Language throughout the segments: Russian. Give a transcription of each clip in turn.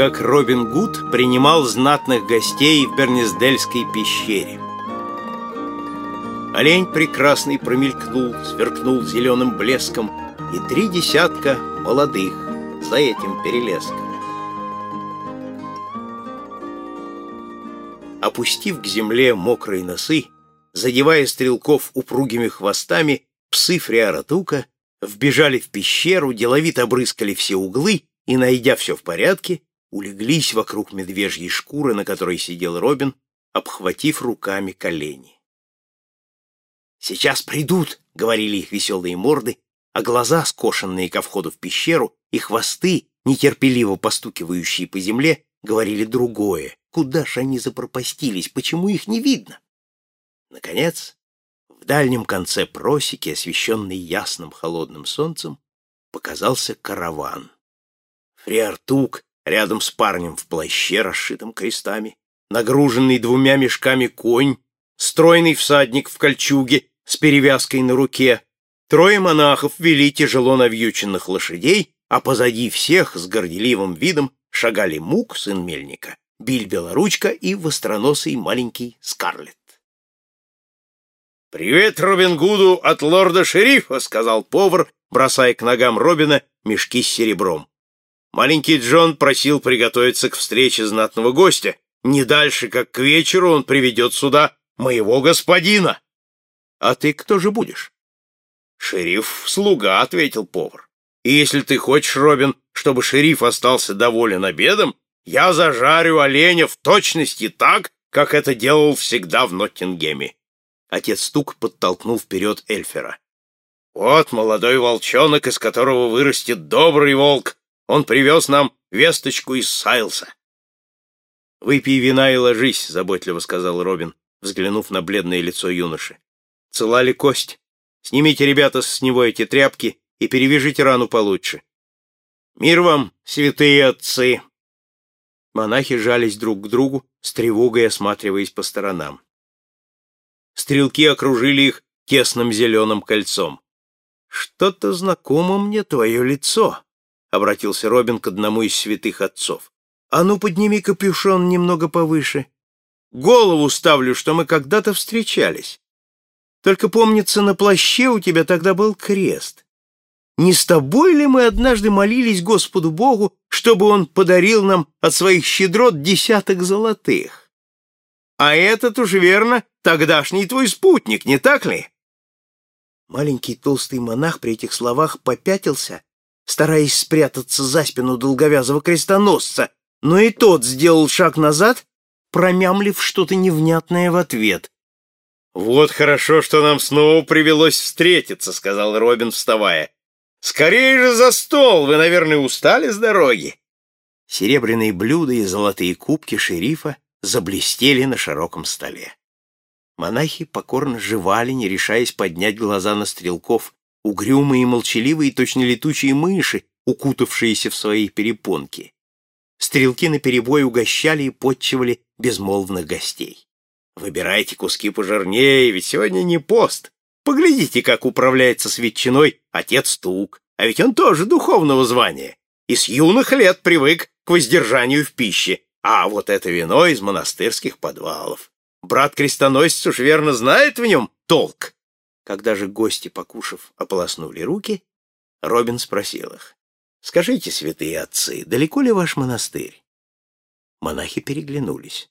как Робин Гуд принимал знатных гостей в Бернисдельской пещере. Олень прекрасный промелькнул, сверкнул зеленым блеском, и три десятка молодых за этим перелеском. Опустив к земле мокрые носы, задевая стрелков упругими хвостами, псы Фриаратука вбежали в пещеру, деловито обрыскали все углы и, найдя все в порядке, улеглись вокруг медвежьей шкуры, на которой сидел Робин, обхватив руками колени. «Сейчас придут», — говорили их веселые морды, а глаза, скошенные ко входу в пещеру, и хвосты, нетерпеливо постукивающие по земле, говорили другое. Куда ж они запропастились? Почему их не видно? Наконец, в дальнем конце просеки, освещенной ясным холодным солнцем, показался караван. Фриартук рядом с парнем в плаще, расшитом крестами, нагруженный двумя мешками конь, стройный всадник в кольчуге с перевязкой на руке, трое монахов вели тяжело навьюченных лошадей, а позади всех с горделивым видом шагали Мук, сын мельника, Биль Белоручка и востроносый маленький Скарлетт. «Привет Робин Гуду от лорда-шерифа», — сказал повар, бросая к ногам Робина мешки с серебром. Маленький Джон просил приготовиться к встрече знатного гостя. Не дальше, как к вечеру, он приведет сюда моего господина. А ты кто же будешь? Шериф — слуга, — ответил повар. И если ты хочешь, Робин, чтобы шериф остался доволен обедом, я зажарю оленя в точности так, как это делал всегда в Ноттингеме. Отец Стук подтолкнул вперед Эльфера. Вот молодой волчонок, из которого вырастет добрый волк, он привез нам весточку из Сайлса. — Выпей вина и ложись, — заботливо сказал Робин, взглянув на бледное лицо юноши. — Цела ли кость? Снимите, ребята, с него эти тряпки и перевяжите рану получше. Мир вам, святые отцы! Монахи жались друг к другу, с тревогой осматриваясь по сторонам. Стрелки окружили их тесным зеленым кольцом. «Что-то знакомо мне твое лицо», — обратился Робин к одному из святых отцов. «А ну, подними капюшон немного повыше. Голову ставлю, что мы когда-то встречались. Только, помнится, на плаще у тебя тогда был крест. Не с тобой ли мы однажды молились Господу Богу, чтобы Он подарил нам от своих щедрот десяток золотых? А этот уж верно тогдашний твой спутник, не так ли?» Маленький толстый монах при этих словах попятился стараясь спрятаться за спину долговязого крестоносца, но и тот сделал шаг назад, промямлив что-то невнятное в ответ. «Вот хорошо, что нам снова привелось встретиться», — сказал Робин, вставая. «Скорее же за стол! Вы, наверное, устали с дороги?» Серебряные блюда и золотые кубки шерифа заблестели на широком столе. Монахи покорно жевали, не решаясь поднять глаза на стрелков, угрюмые и молчаливые, точно летучие мыши, укутавшиеся в свои перепонки. Стрелки наперебой угощали и подчивали безмолвных гостей. Выбирайте куски пожирнее, ведь сегодня не пост. Поглядите, как управляется с ветчиной отец Тук, а ведь он тоже духовного звания. И с юных лет привык к воздержанию в пище, а вот это вино из монастырских подвалов. Брат-крестоносец уж верно знает в нем толк. Когда же гости, покушав, ополоснули руки, Робин спросил их. «Скажите, святые отцы, далеко ли ваш монастырь?» Монахи переглянулись.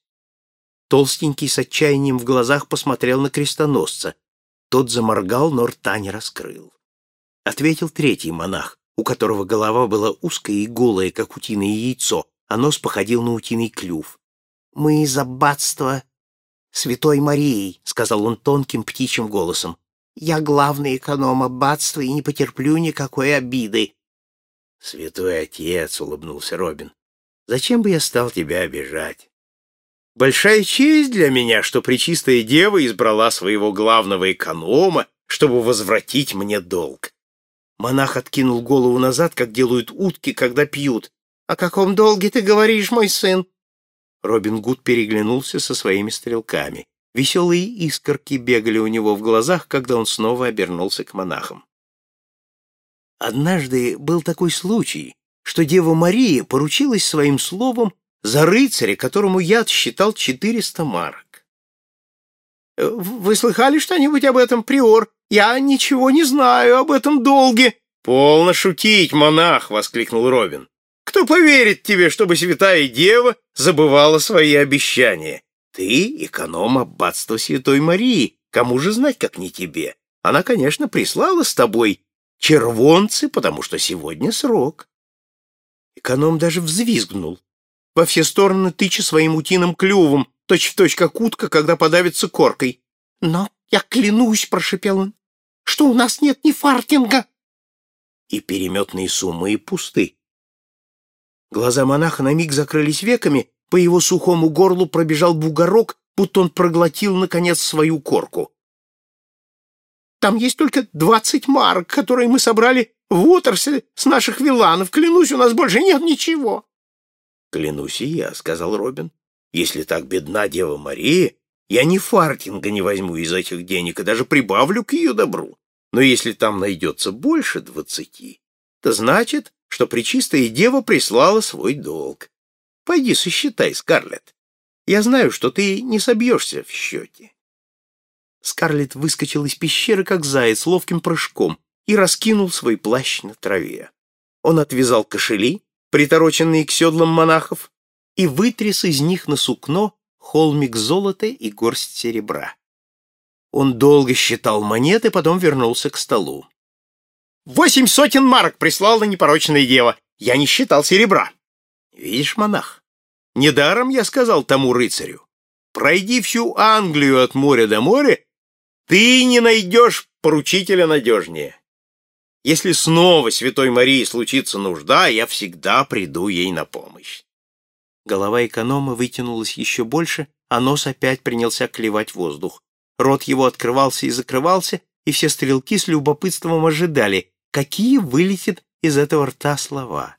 Толстенький с отчаянием в глазах посмотрел на крестоносца. Тот заморгал, но рта не раскрыл. Ответил третий монах, у которого голова была узкая и голая, как утиное яйцо, а нос походил на утиный клюв. «Мы из аббатства Святой Марии», — сказал он тонким птичьим голосом. Я главный эконом аббатства и не потерплю никакой обиды. — Святой отец, — улыбнулся Робин, — зачем бы я стал тебя обижать? Большая честь для меня, что Пречистая Дева избрала своего главного эконома, чтобы возвратить мне долг. Монах откинул голову назад, как делают утки, когда пьют. — О каком долге ты говоришь, мой сын? Робин Гуд переглянулся со своими стрелками. Веселые искорки бегали у него в глазах, когда он снова обернулся к монахам. Однажды был такой случай, что Дева Мария поручилась своим словом за рыцаря, которому я отсчитал 400 марок. Э, «Вы слыхали что-нибудь об этом, приор? Я ничего не знаю об этом долге». «Полно шутить, монах!» — воскликнул Робин. «Кто поверит тебе, чтобы святая дева забывала свои обещания? Ты эконом аббатства Святой Марии. Кому же знать, как не тебе? Она, конечно, прислала с тобой червонцы, потому что сегодня срок». Эконом даже взвизгнул во все стороны тыча своим утиным клювом, точь-в-точь точь как утка, когда подавится коркой. «Но я клянусь», — прошепел он, — «что у нас нет ни фартинга». И переметные суммы пусты. Глаза монаха на миг закрылись веками, по его сухому горлу пробежал бугорок, будто он проглотил, наконец, свою корку. «Там есть только двадцать марок, которые мы собрали в Уотерсе с наших виланов. Клянусь, у нас больше нет ничего». «Клянусь и я», — сказал Робин. «Если так бедна Дева Мария, я ни фартинга не возьму из этих денег и даже прибавлю к ее добру. Но если там найдется больше двадцати, то значит, что Пречистая Дева прислала свой долг. Пойди сосчитай, Скарлетт. Я знаю, что ты не собьешься в счете». Скарлетт выскочил из пещеры, как заяц, ловким прыжком, и раскинул свой плащ на траве. Он отвязал кошели, притороченные к седлам монахов, и вытряс из них на сукно холмик золота и горсть серебра. Он долго считал монеты, потом вернулся к столу. «Восемь сотен марок прислала непорочная дева. Я не считал серебра». «Видишь, монах, недаром я сказал тому рыцарю, пройди всю Англию от моря до моря, ты не найдешь поручителя надежнее. Если снова Святой Марии случится нужда, я всегда приду ей на помощь. Голова эконома вытянулась еще больше, а нос опять принялся клевать воздух. Рот его открывался и закрывался, и все стрелки с любопытством ожидали, какие вылетят из этого рта слова.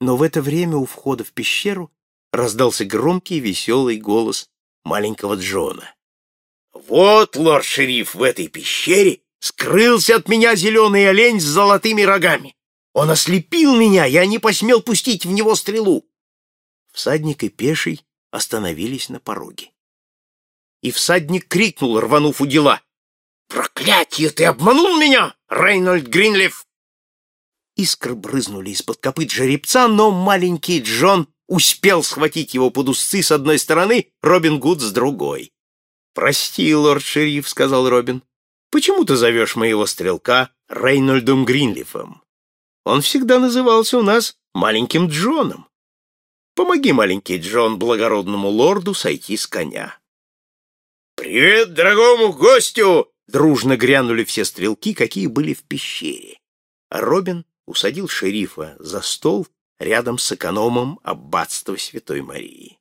Но в это время у входа в пещеру раздался громкий веселый голос маленького Джона. «Вот, лорд-шериф, в этой пещере Скрылся от меня зеленый олень с золотыми рогами. Он ослепил меня, я не посмел пустить в него стрелу. Всадник и пеший остановились на пороге. И всадник крикнул, рванув у дела. «Проклятье, ты обманул меня, Рейнольд Гринлиф!» Искры брызнули из-под копыт жеребца, но маленький Джон успел схватить его под узцы с одной стороны, Робин Гуд с другой. «Прости, лорд-шериф», — сказал Робин. Почему ты зовешь моего стрелка Рейнольдом Гринлифом? Он всегда назывался у нас маленьким Джоном. Помоги, маленький Джон, благородному лорду сойти с коня. «Привет дорогому гостю!» — дружно грянули все стрелки, какие были в пещере. А Робин усадил шерифа за стол рядом с экономом аббатства Святой Марии.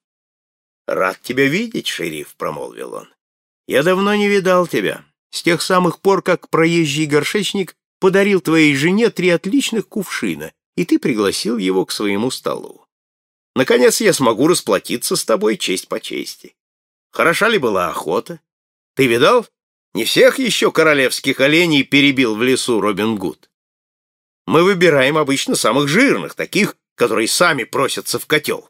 «Рад тебя видеть, шериф», — промолвил он. «Я давно не видал тебя. С тех самых пор, как проезжий горшечник подарил твоей жене три отличных кувшина, и ты пригласил его к своему столу. Наконец я смогу расплатиться с тобой честь по чести. Хороша ли была охота? Ты видал? Не всех еще королевских оленей перебил в лесу Робин Гуд. Мы выбираем обычно самых жирных, таких, которые сами просятся в котел.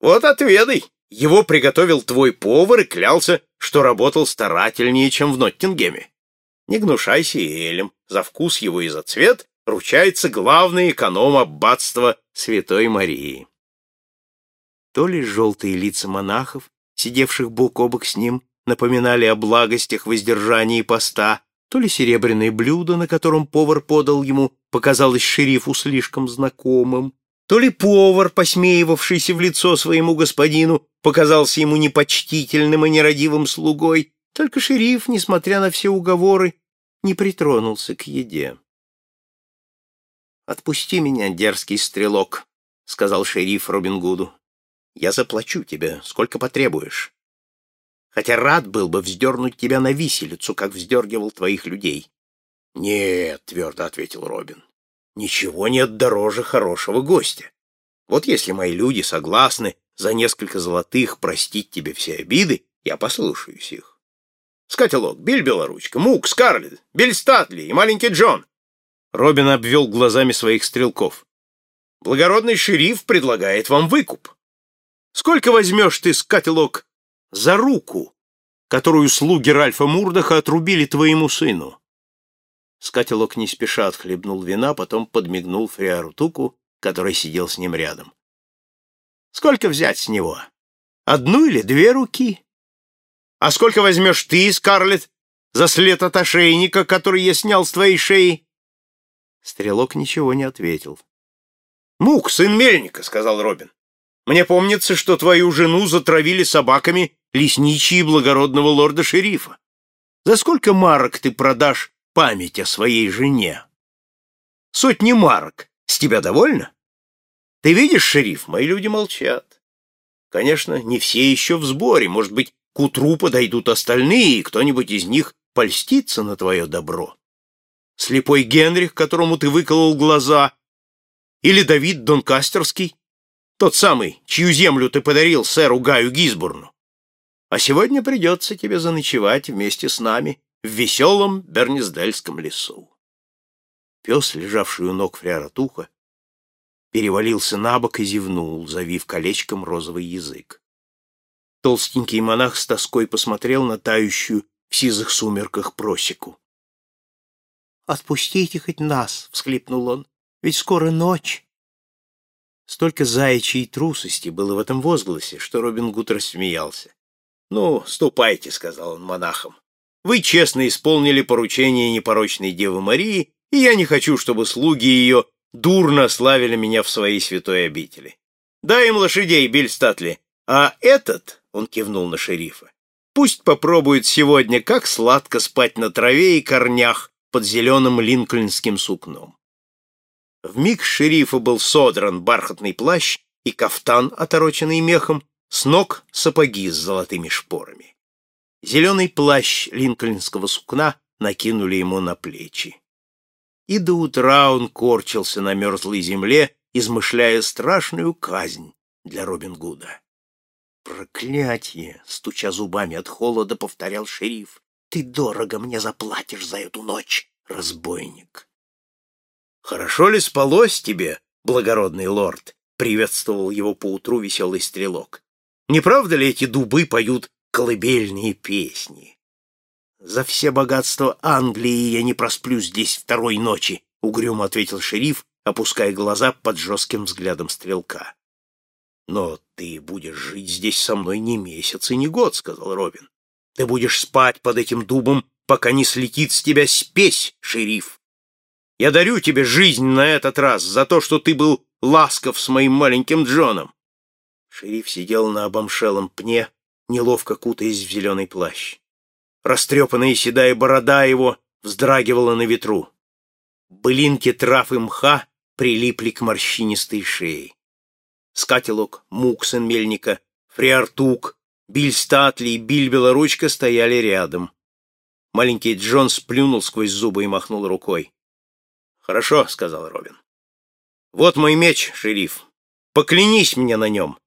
Вот отведай. Его приготовил твой повар и клялся, что работал старательнее, чем в Ноттингеме. Не гнушайся Элем, за вкус его и за цвет ручается главный эконом аббатства Святой Марии. То ли желтые лица монахов, сидевших бок о бок с ним, напоминали о благостях воздержания поста, то ли серебряное блюдо, на котором повар подал ему, показалось шерифу слишком знакомым, то ли повар, посмеивавшийся в лицо своему господину, показался ему непочтительным и нерадивым слугой, только шериф, несмотря на все уговоры, не притронулся к еде. «Отпусти меня, дерзкий стрелок», — сказал шериф Робин Гуду. «Я заплачу тебе, сколько потребуешь. Хотя рад был бы вздернуть тебя на виселицу, как вздергивал твоих людей». «Нет», — твердо ответил Робин, — «ничего нет дороже хорошего гостя. Вот если мои люди согласны за несколько золотых простить тебе все обиды, я послушаюсь их. Скателок, Биль Белоручка, Мук, Скарлетт, Биль Статли и маленький Джон. Робин обвел глазами своих стрелков. Благородный шериф предлагает вам выкуп. Сколько возьмешь ты, скателок, за руку, которую слуги Ральфа Мурдаха отрубили твоему сыну?» Скателок не спеша отхлебнул вина, потом подмигнул Фриару Туку, который сидел с ним рядом. «Сколько взять с него? Одну или две руки? А сколько возьмешь ты, Скарлетт, за след от ошейника, который я снял с твоей шеи?» Стрелок ничего не ответил. «Мук, сын мельника», — сказал Робин. «Мне помнится, что твою жену затравили собаками лесничьи благородного лорда-шерифа. За сколько марок ты продашь память о своей жене? Сотни марок. С тебя довольно? Ты видишь, шериф, мои люди молчат. Конечно, не все еще в сборе. Может быть, к утру подойдут остальные, и кто-нибудь из них польстится на твое добро. Слепой Генрих, которому ты выколол глаза, или Давид Донкастерский, тот самый, чью землю ты подарил сэру Гаю Гизбурну. А сегодня придется тебе заночевать вместе с нами в веселом Бернисдельском лесу. Пес, лежавший у ног фряра Туха, перевалился на бок и зевнул, завив колечком розовый язык. Толстенький монах с тоской посмотрел на тающую в сизых сумерках просеку. «Отпустите хоть нас!» — всхлипнул он. «Ведь скоро ночь!» Столько заячьей трусости было в этом возгласе, что Робин Гуд рассмеялся. «Ну, ступайте», — сказал он монахам. «Вы честно исполнили поручение непорочной Девы Марии, и я не хочу, чтобы слуги ее дурно славили меня в своей святой обители. Дай им лошадей, Бельстатли, а этот, — он кивнул на шерифа, — пусть попробует сегодня, как сладко спать на траве и корнях под зеленым линкольнским сукном. В миг шерифа был содран бархатный плащ и кафтан, отороченный мехом, с ног сапоги с золотыми шпорами. Зеленый плащ линкольнского сукна накинули ему на плечи. И до утра он корчился на мерзлой земле, измышляя страшную казнь для Робин Гуда. «Проклятие!» — стуча зубами от холода, повторял шериф. «Ты дорого мне заплатишь за эту ночь, разбойник!» «Хорошо ли спалось тебе, благородный лорд?» — приветствовал его поутру веселый стрелок. Не правда ли эти дубы поют колыбельные песни? За все богатства Англии я не просплю здесь второй ночи, угрюмо ответил шериф, опуская глаза под жестким взглядом стрелка. Но ты будешь жить здесь со мной не месяц и не год, сказал Робин. Ты будешь спать под этим дубом, пока не слетит с тебя спесь, шериф. Я дарю тебе жизнь на этот раз за то, что ты был ласков с моим маленьким Джоном. Шериф сидел на обомшелом пне, неловко кутаясь в зеленый плащ. Растрепанная седая борода его вздрагивала на ветру. Былинки трав и мха прилипли к морщинистой шее. Скателок, Мук, сын мельника, Фриартук, Биль Статли и Биль Белоручка стояли рядом. Маленький Джон сплюнул сквозь зубы и махнул рукой. «Хорошо», — сказал Робин. «Вот мой меч, шериф. Поклянись мне на нем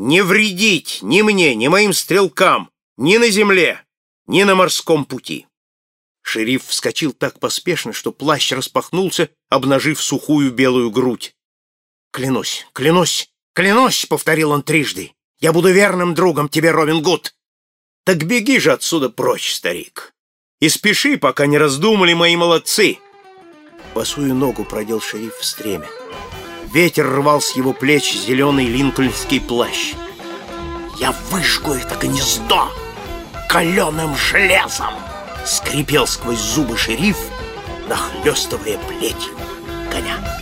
не вредить ни мне, ни моим стрелкам, ни на земле, ни на морском пути. Шериф вскочил так поспешно, что плащ распахнулся, обнажив сухую белую грудь. «Клянусь, клянусь, клянусь!» — повторил он трижды. «Я буду верным другом тебе, Робин Гуд!» «Так беги же отсюда прочь, старик, и спеши, пока не раздумали мои молодцы!» Босую ногу продел шериф в стремя. Ветер рвал с его плеч зеленый линкольнский плащ. «Я выжгу это гнездо каленым железом!» Скрипел сквозь зубы шериф, нахлестывая плетью коня.